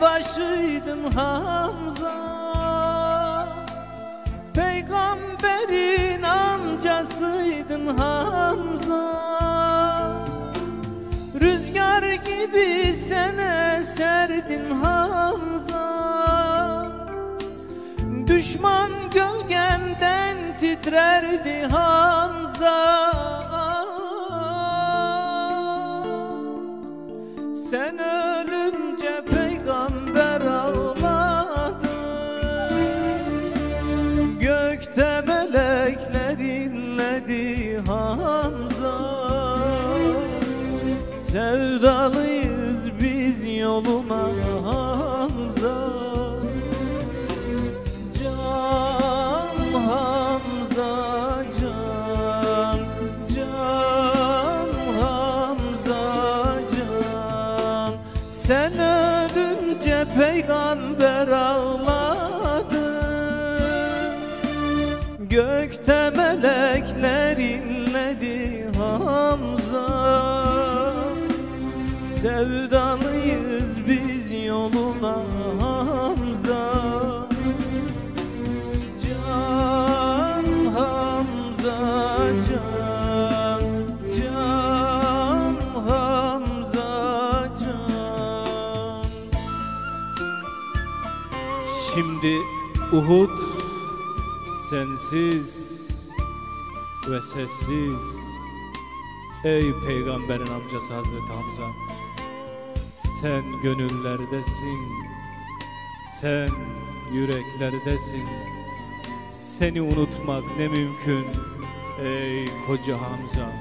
başıydın Hamza. Peygamberin amcasıydın Hamza. Rüzgar gibi sen eserdin Hamza. Düşman gölgenden titrerdi Hamza Gökte melekler inledi Hamza. Sevdalıyız biz yoluna Hamza. Can Hamza can Can Hamza can. Sen ölünce peygamber Gökte melekler inledi Hamza? Sevdalıyız biz yoluna Hamza. Can Hamza can Can Hamza can. Şimdi Uhud sensiz ve sessiz. Ey peygamberin amcası Hazreti Hamza Sen gönüllerdesin Sen yüreklerdesin. Seni unutmak ne mümkün Ey koca Hamza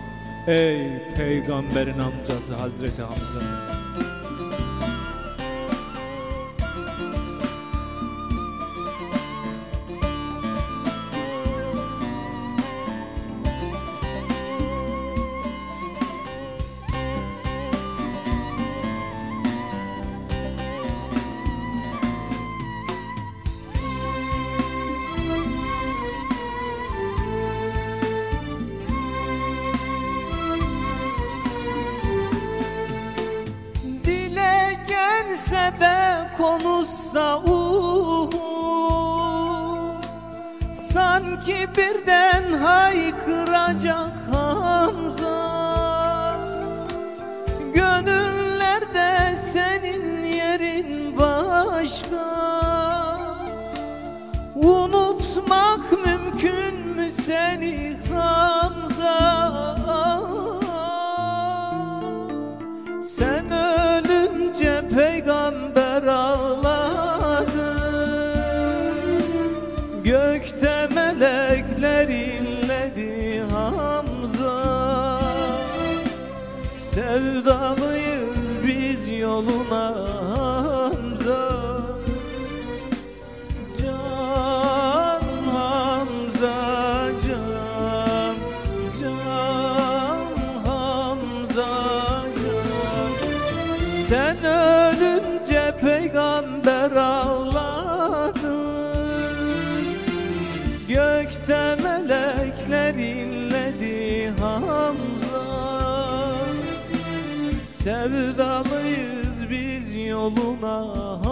Ey peygamberin amcası Hazreti Hamza konuşsa uhu Sanki birden haykıracak Hamza. Gönüllerde senin yerin başka. Unutmak mümkün mü seni Hamza? Sen ölünce peygamber Sevdalıyız biz yoluna Hamza. Can Hamza can Can Hamza can. Sen ölünce peygamber ağladı Sevdalıyız biz yoluna.